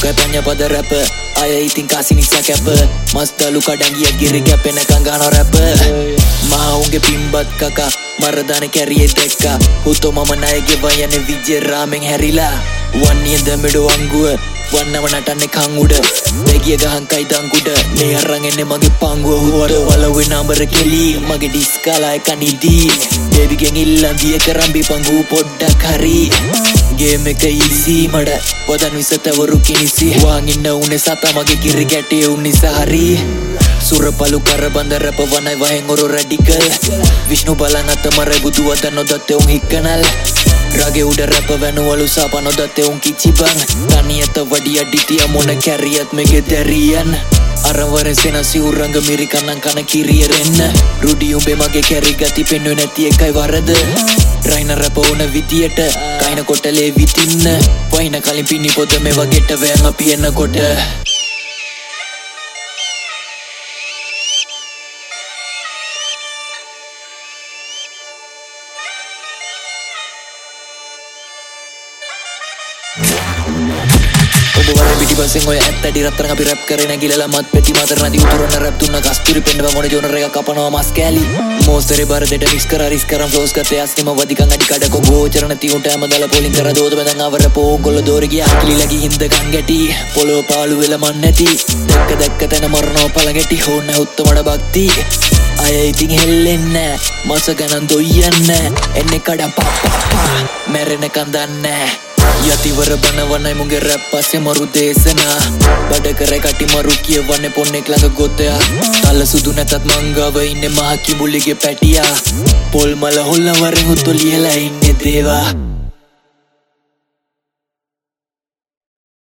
සුකයි පඥ පද රැප අය ඉතින් කාසි නිසා කැප මස්තලු කඩංගිය ගිරි කැපෙන කංගාන රැප මහවුන්ගේ පිම්බත් කකා මරදාන කැරිය දැක්කා හුතෝ මම නයගෙව යන විජරාමෙන් හැරිලා වන්නේද මෙඩු අංගුව වන්නම නටන්න කංඋඩ දැගිය ගහංකයි දංකුඩ මේ අරන් එන්නේ මගේ පංගුව හුවට වලවෙ නම්බර කෙලී මගේ ඩිස්කාලාය කනිදී බේබිගෙන් ඉල්ලන්දිය කරම්බි පංගු පොඩ්ඩක් හරි ගේම එක ඊසි මට වදන් විසතවරු කිනිසි. වාගින්න උනේ සතා මගේ කිරි ගැටේ උන්නිසා හරි. සුරපලු කරබඳ රැප වනයි වහෙන් ඔරු රැඩිකල්. විශ්ණු බලන් අතමරයි බුදු අත නොදත්තේ උන් හික්කනල්. රගේ උඩ රැප වැනුවලු සාප නොදත්තේ උන් කිචිබං තනියත වඩිය ඩිටිය මොන කැරියත් මෙගේ දැරියන්. අරවර සෙන සිවුරංග මිරිකන්නන් කන කිරියරෙන්න රුඩි උඹේ මගේ කැරි ගති පෙන්නුව නැති එකයි වරද. රයින රැප ඕන විදියට කයින කොටලේ විතින්න වයින කලින් පිණි පොද මේ වගේට වෑන් අපි එන්නකොට ඔබ වර පිටිපස්සෙන් ඔය ඇත්තඩි රත්තරන් අපි රැප් කරේ නැගිලලා මත් පෙති මතර නැති උතුරන රැප් දුන්න කස්තුරි පෙන්නව මොන ජෝනර එක කපනවා මස් කෑලි. මෝස්තරේ බර දෙට මිස් කර රිස් කරන් ෆ්ලෝස් ගත්තේ අස්තිම වදිකන් අඩි කඩ කො ගෝචර නැති උන්ට හැම දල පොලින් කර දෝද බඳන් අවර පෝගොල්ල දෝර ගියා. කිලි ලගි හින්ද කන් ගැටි පොළොව පාළු වෙල මන් නැති. දැක්ක දැක්ක තැන මරණෝ පළ ගැටි හොන්න උත්තමඩ භක්ති. අය ඉතින් හෙල්ලෙන්න මස ගණන් දොයියන්න එන්නේ කඩම් පප්පා මැරෙනකන් දන්නේ යතිවර බනවනයි මුගේ රැප් පස්සේ මරු දේශනා. බඩ කර කටි මරු කියවන්නේ පොන්නෙක් ළඟ ගොතයා. තල්ල සුදු නැතත් මංගාව ඉන්නේ මහ කිඹුලිගේ පැටියා. පොල් මල හොල්ල වරෙන් උතු ලියලා ඉන්නේ දේවා.